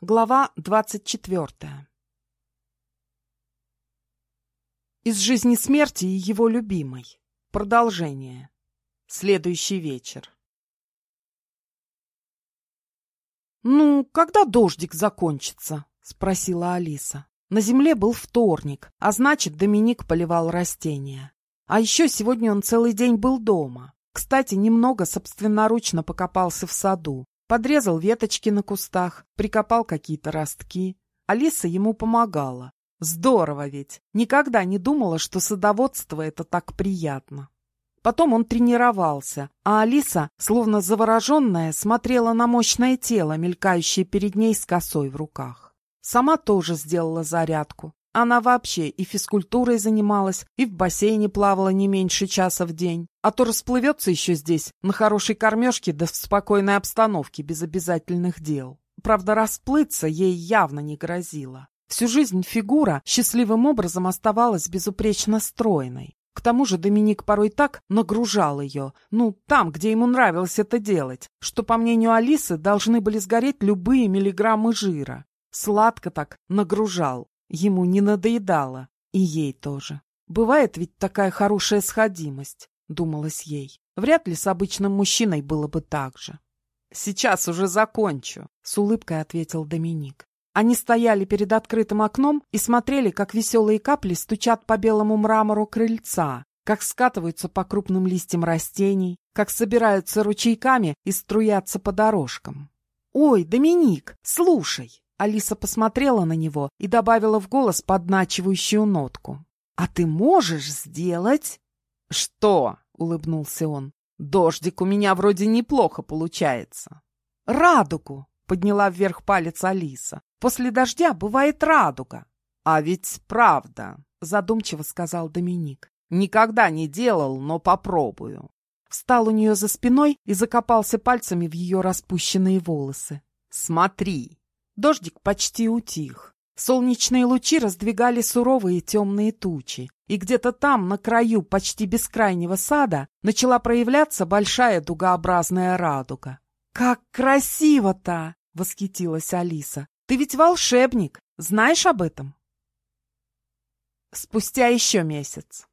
Глава двадцать четвертая Из жизни смерти и его любимой. Продолжение. Следующий вечер. «Ну, когда дождик закончится?» — спросила Алиса. На земле был вторник, а значит, Доминик поливал растения. А еще сегодня он целый день был дома. Кстати, немного собственноручно покопался в саду. Подрезал веточки на кустах, прикопал какие-то ростки. Алиса ему помогала. Здорово ведь! Никогда не думала, что садоводство — это так приятно. Потом он тренировался, а Алиса, словно завороженная, смотрела на мощное тело, мелькающее перед ней с косой в руках. Сама тоже сделала зарядку. Она вообще и физкультурой занималась, и в бассейне плавала не меньше часа в день. А то расплывется еще здесь, на хорошей кормежке да в спокойной обстановке, без обязательных дел. Правда, расплыться ей явно не грозило. Всю жизнь фигура счастливым образом оставалась безупречно стройной. К тому же Доминик порой так нагружал ее, ну, там, где ему нравилось это делать, что, по мнению Алисы, должны были сгореть любые миллиграммы жира. Сладко так нагружал, Ему не надоедало, и ей тоже. Бывает ведь такая хорошая сходимость, думалось ей. Вряд ли с обычным мужчиной было бы так же. «Сейчас уже закончу», — с улыбкой ответил Доминик. Они стояли перед открытым окном и смотрели, как веселые капли стучат по белому мрамору крыльца, как скатываются по крупным листьям растений, как собираются ручейками и струятся по дорожкам. «Ой, Доминик, слушай!» Алиса посмотрела на него и добавила в голос подначивающую нотку. «А ты можешь сделать...» «Что?» — улыбнулся он. «Дождик у меня вроде неплохо получается». «Радугу!» — подняла вверх палец Алиса. «После дождя бывает радуга». «А ведь правда», — задумчиво сказал Доминик. «Никогда не делал, но попробую». Встал у нее за спиной и закопался пальцами в ее распущенные волосы. «Смотри!» Дождик почти утих. Солнечные лучи раздвигали суровые темные тучи, и где-то там, на краю почти бескрайнего сада, начала проявляться большая дугообразная радуга. «Как красиво-то!» — восхитилась Алиса. «Ты ведь волшебник, знаешь об этом?» Спустя еще месяц.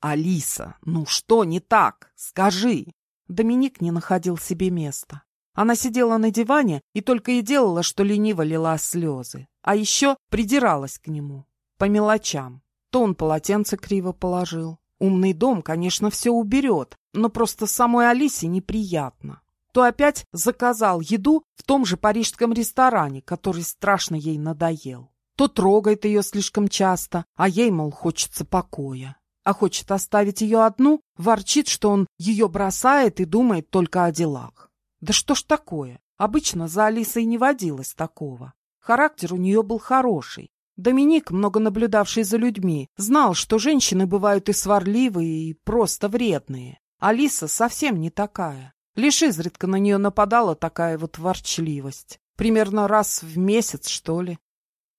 «Алиса, ну что не так? Скажи!» Доминик не находил себе места. Она сидела на диване и только и делала, что лениво лила слезы. А еще придиралась к нему. По мелочам. То он полотенце криво положил. Умный дом, конечно, все уберет, но просто самой Алисе неприятно. То опять заказал еду в том же парижском ресторане, который страшно ей надоел. То трогает ее слишком часто, а ей, мол, хочется покоя. А хочет оставить ее одну, ворчит, что он ее бросает и думает только о делах. Да что ж такое? Обычно за Алисой не водилось такого. Характер у нее был хороший. Доминик, много наблюдавший за людьми, знал, что женщины бывают и сварливые, и просто вредные. Алиса совсем не такая. Лишь изредка на нее нападала такая вот ворчливость. Примерно раз в месяц, что ли.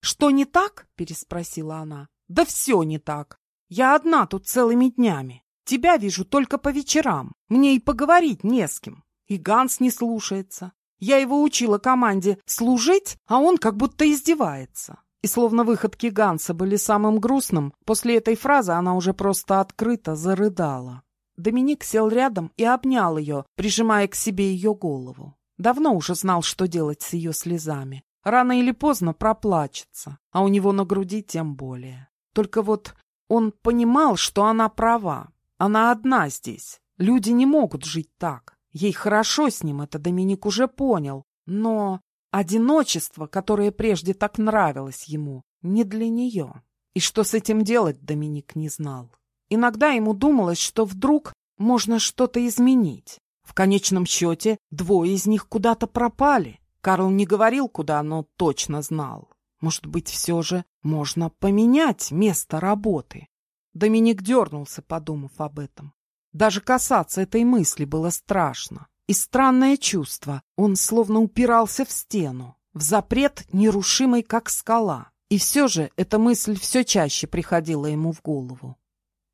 «Что не так?» — переспросила она. «Да все не так. Я одна тут целыми днями. Тебя вижу только по вечерам. Мне и поговорить не с кем. И Ганс не слушается. Я его учила команде служить, а он как будто издевается. И словно выходки Ганса были самым грустным, после этой фразы она уже просто открыто зарыдала. Доминик сел рядом и обнял ее, прижимая к себе ее голову. Давно уже знал, что делать с ее слезами. Рано или поздно проплачется, а у него на груди тем более. Только вот он понимал, что она права. Она одна здесь. Люди не могут жить так. Ей хорошо с ним, это Доминик уже понял. Но одиночество, которое прежде так нравилось ему, не для нее. И что с этим делать, Доминик не знал. Иногда ему думалось, что вдруг можно что-то изменить. В конечном счете, двое из них куда-то пропали. Карл не говорил, куда, но точно знал. Может быть, все же можно поменять место работы. Доминик дернулся, подумав об этом. Даже касаться этой мысли было страшно. И странное чувство, он словно упирался в стену, в запрет нерушимый, как скала. И все же эта мысль все чаще приходила ему в голову.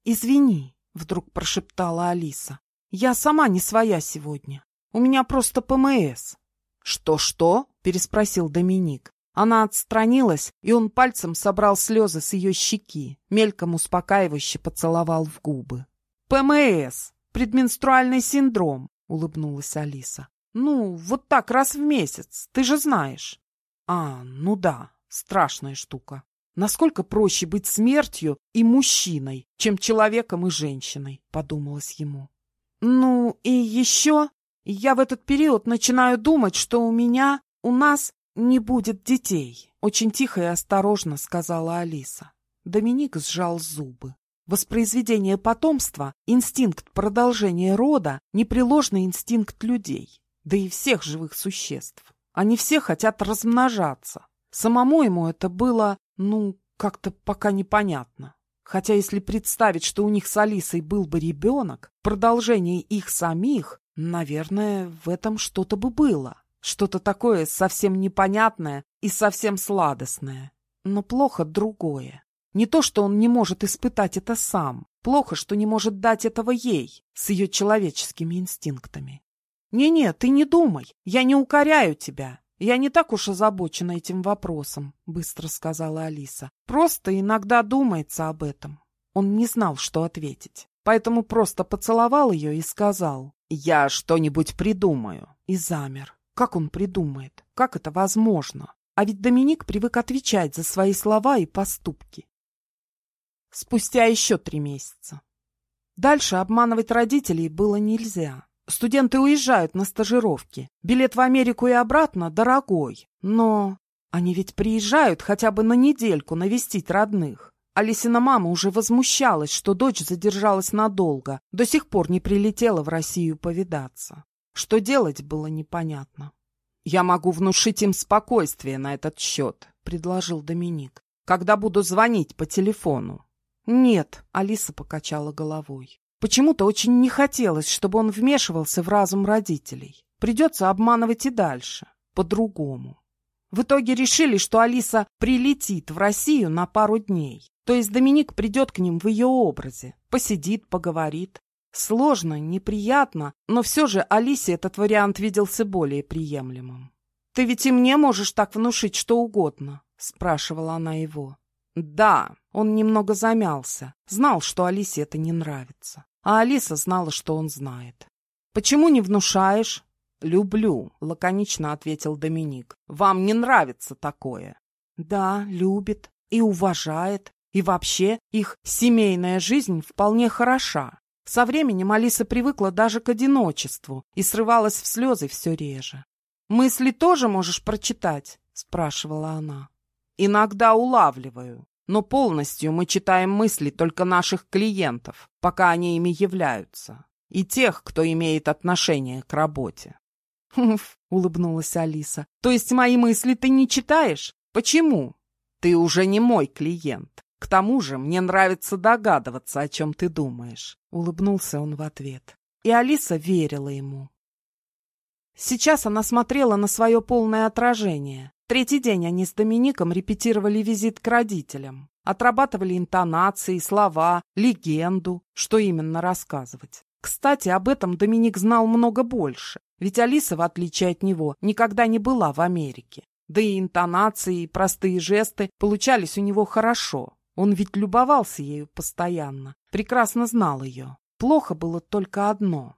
«Извини», — вдруг прошептала Алиса, — «я сама не своя сегодня. У меня просто ПМС». «Что-что?» — переспросил Доминик. Она отстранилась, и он пальцем собрал слезы с ее щеки, мельком успокаивающе поцеловал в губы. «ПМС! Предменструальный синдром!» — улыбнулась Алиса. «Ну, вот так раз в месяц, ты же знаешь». «А, ну да, страшная штука. Насколько проще быть смертью и мужчиной, чем человеком и женщиной», — подумалось ему. «Ну, и еще я в этот период начинаю думать, что у меня, у нас не будет детей», — очень тихо и осторожно сказала Алиса. Доминик сжал зубы. Воспроизведение потомства, инстинкт продолжения рода, непреложный инстинкт людей, да и всех живых существ. Они все хотят размножаться. Самому ему это было, ну, как-то пока непонятно. Хотя если представить, что у них с Алисой был бы ребенок, продолжение их самих, наверное, в этом что-то бы было. Что-то такое совсем непонятное и совсем сладостное. Но плохо другое. Не то, что он не может испытать это сам. Плохо, что не может дать этого ей, с ее человеческими инстинктами. «Не-не, ты не думай, я не укоряю тебя. Я не так уж озабочена этим вопросом», — быстро сказала Алиса. «Просто иногда думается об этом». Он не знал, что ответить, поэтому просто поцеловал ее и сказал «Я что-нибудь придумаю» и замер. Как он придумает? Как это возможно? А ведь Доминик привык отвечать за свои слова и поступки. Спустя еще три месяца. Дальше обманывать родителей было нельзя. Студенты уезжают на стажировки. Билет в Америку и обратно дорогой. Но они ведь приезжают хотя бы на недельку навестить родных. Алисина мама уже возмущалась, что дочь задержалась надолго, до сих пор не прилетела в Россию повидаться. Что делать было непонятно. «Я могу внушить им спокойствие на этот счет», — предложил Доминик, «когда буду звонить по телефону». «Нет», — Алиса покачала головой. Почему-то очень не хотелось, чтобы он вмешивался в разум родителей. Придется обманывать и дальше, по-другому. В итоге решили, что Алиса прилетит в Россию на пару дней. То есть Доминик придет к ним в ее образе, посидит, поговорит. Сложно, неприятно, но все же Алисе этот вариант виделся более приемлемым. «Ты ведь и мне можешь так внушить что угодно?» — спрашивала она его. Да, он немного замялся, знал, что Алисе это не нравится. А Алиса знала, что он знает. «Почему не внушаешь?» «Люблю», — лаконично ответил Доминик. «Вам не нравится такое?» «Да, любит и уважает. И вообще их семейная жизнь вполне хороша. Со временем Алиса привыкла даже к одиночеству и срывалась в слезы все реже. «Мысли тоже можешь прочитать?» — спрашивала она. «Иногда улавливаю но полностью мы читаем мысли только наших клиентов, пока они ими являются, и тех, кто имеет отношение к работе. «Уф», — улыбнулась Алиса, — «то есть мои мысли ты не читаешь? Почему?» «Ты уже не мой клиент. К тому же мне нравится догадываться, о чем ты думаешь», — улыбнулся он в ответ. И Алиса верила ему. Сейчас она смотрела на свое полное отражение, Третий день они с Домиником репетировали визит к родителям. Отрабатывали интонации, слова, легенду, что именно рассказывать. Кстати, об этом Доминик знал много больше, ведь Алиса, в отличие от него, никогда не была в Америке. Да и интонации, и простые жесты получались у него хорошо. Он ведь любовался ею постоянно, прекрасно знал ее. Плохо было только одно.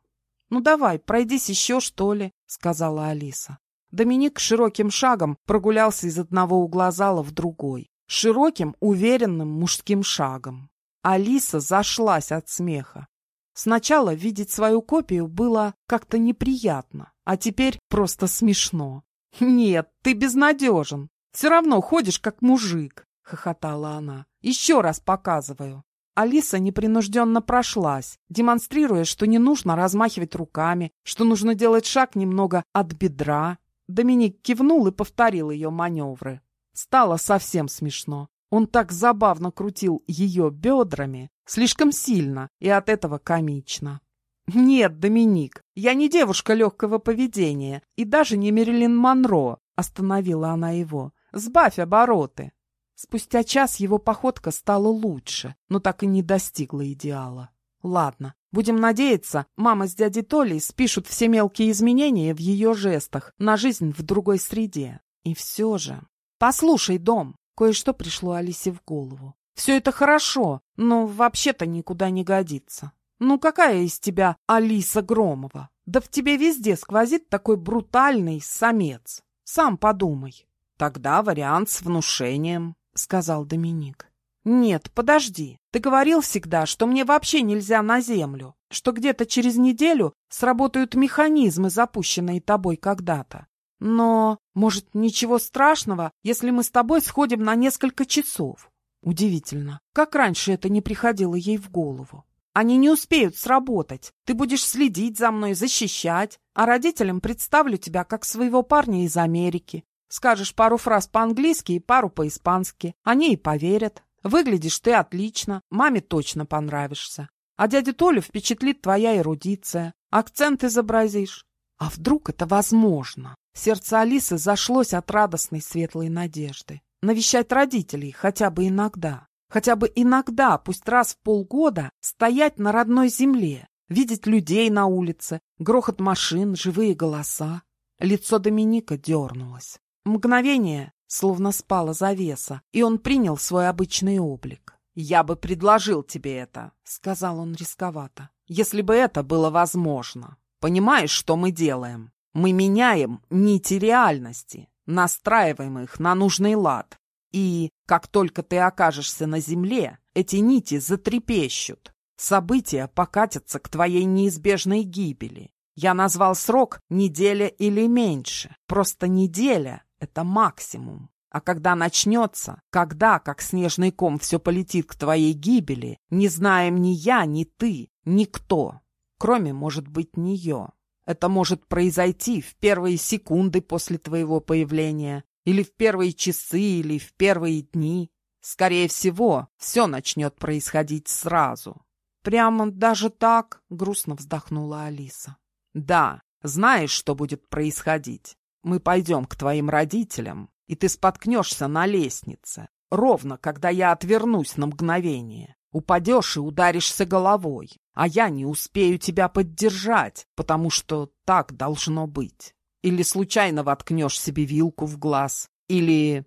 «Ну давай, пройдись еще, что ли», — сказала Алиса. Доминик широким шагом прогулялся из одного угла зала в другой. Широким, уверенным мужским шагом. Алиса зашлась от смеха. Сначала видеть свою копию было как-то неприятно, а теперь просто смешно. «Нет, ты безнадежен. Все равно ходишь как мужик», — хохотала она. «Еще раз показываю». Алиса непринужденно прошлась, демонстрируя, что не нужно размахивать руками, что нужно делать шаг немного от бедра, Доминик кивнул и повторил ее маневры. Стало совсем смешно. Он так забавно крутил ее бедрами, слишком сильно, и от этого комично. «Нет, Доминик, я не девушка легкого поведения, и даже не Мерилин Монро», — остановила она его. «Сбавь обороты». Спустя час его походка стала лучше, но так и не достигла идеала. Ладно, Будем надеяться, мама с дядей Толей спишут все мелкие изменения в ее жестах на жизнь в другой среде. И все же... Послушай, Дом, кое-что пришло Алисе в голову. Все это хорошо, но вообще-то никуда не годится. Ну какая из тебя Алиса Громова? Да в тебе везде сквозит такой брутальный самец. Сам подумай. Тогда вариант с внушением, сказал Доминик. «Нет, подожди. Ты говорил всегда, что мне вообще нельзя на землю, что где-то через неделю сработают механизмы, запущенные тобой когда-то. Но, может, ничего страшного, если мы с тобой сходим на несколько часов?» Удивительно, как раньше это не приходило ей в голову. Они не успеют сработать. Ты будешь следить за мной, защищать, а родителям представлю тебя как своего парня из Америки. Скажешь пару фраз по-английски и пару по-испански. Они и поверят. Выглядишь ты отлично, маме точно понравишься. А дядя Толю впечатлит твоя эрудиция. Акцент изобразишь. А вдруг это возможно? Сердце Алисы зашлось от радостной светлой надежды. Навещать родителей хотя бы иногда. Хотя бы иногда, пусть раз в полгода, стоять на родной земле, видеть людей на улице, грохот машин, живые голоса. Лицо Доминика дернулось. Мгновение, Словно спала завеса, и он принял свой обычный облик. «Я бы предложил тебе это», — сказал он рисковато, «если бы это было возможно. Понимаешь, что мы делаем? Мы меняем нити реальности, настраиваем их на нужный лад. И как только ты окажешься на земле, эти нити затрепещут. События покатятся к твоей неизбежной гибели. Я назвал срок неделя или меньше. Просто неделя это максимум. А когда начнется, когда, как снежный ком, все полетит к твоей гибели, не знаем ни я, ни ты, никто, кроме, может быть, нее. Это может произойти в первые секунды после твоего появления, или в первые часы, или в первые дни. Скорее всего, все начнет происходить сразу. Прямо даже так, грустно вздохнула Алиса. Да, знаешь, что будет происходить. Мы пойдем к твоим родителям, и ты споткнешься на лестнице, ровно когда я отвернусь на мгновение. Упадешь и ударишься головой, а я не успею тебя поддержать, потому что так должно быть. Или случайно воткнешь себе вилку в глаз, или...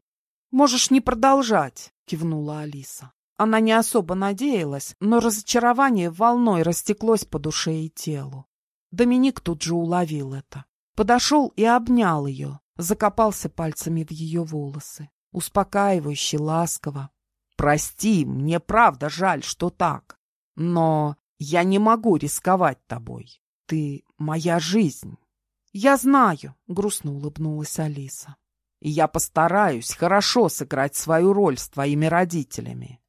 «Можешь не продолжать», — кивнула Алиса. Она не особо надеялась, но разочарование волной растеклось по душе и телу. Доминик тут же уловил это. Подошел и обнял ее, закопался пальцами в ее волосы, успокаивающе, ласково. «Прости, мне правда жаль, что так, но я не могу рисковать тобой. Ты моя жизнь». «Я знаю», — грустно улыбнулась Алиса. «И я постараюсь хорошо сыграть свою роль с твоими родителями».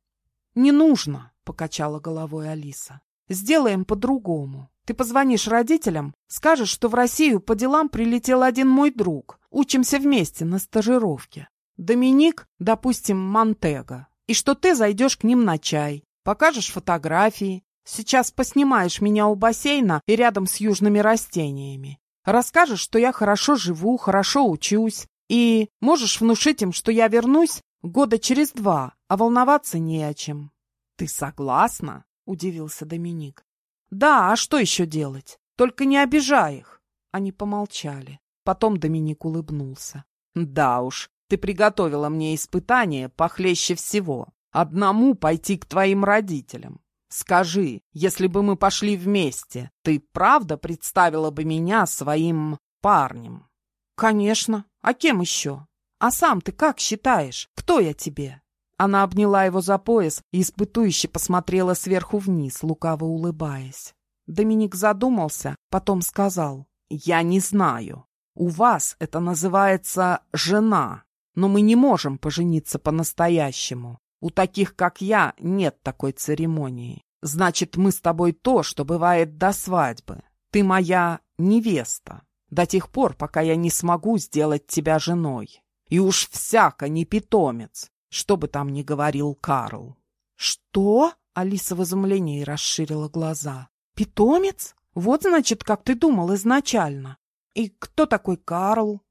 «Не нужно», — покачала головой Алиса. «Сделаем по-другому. Ты позвонишь родителям, скажешь, что в Россию по делам прилетел один мой друг. Учимся вместе на стажировке. Доминик, допустим, Монтега. И что ты зайдешь к ним на чай. Покажешь фотографии. Сейчас поснимаешь меня у бассейна и рядом с южными растениями. Расскажешь, что я хорошо живу, хорошо учусь. И можешь внушить им, что я вернусь года через два, а волноваться не о чем. — Ты согласна? — удивился Доминик. «Да, а что еще делать? Только не обижай их!» Они помолчали. Потом Доминик улыбнулся. «Да уж, ты приготовила мне испытание похлеще всего. Одному пойти к твоим родителям. Скажи, если бы мы пошли вместе, ты правда представила бы меня своим парнем?» «Конечно. А кем еще? А сам ты как считаешь? Кто я тебе?» Она обняла его за пояс и испытующе посмотрела сверху вниз, лукаво улыбаясь. Доминик задумался, потом сказал, «Я не знаю. У вас это называется жена, но мы не можем пожениться по-настоящему. У таких, как я, нет такой церемонии. Значит, мы с тобой то, что бывает до свадьбы. Ты моя невеста. До тех пор, пока я не смогу сделать тебя женой. И уж всяко не питомец, что бы там ни говорил Карл. «Что?» — Алиса в изумлении расширила глаза. «Питомец? Вот, значит, как ты думал изначально. И кто такой Карл?»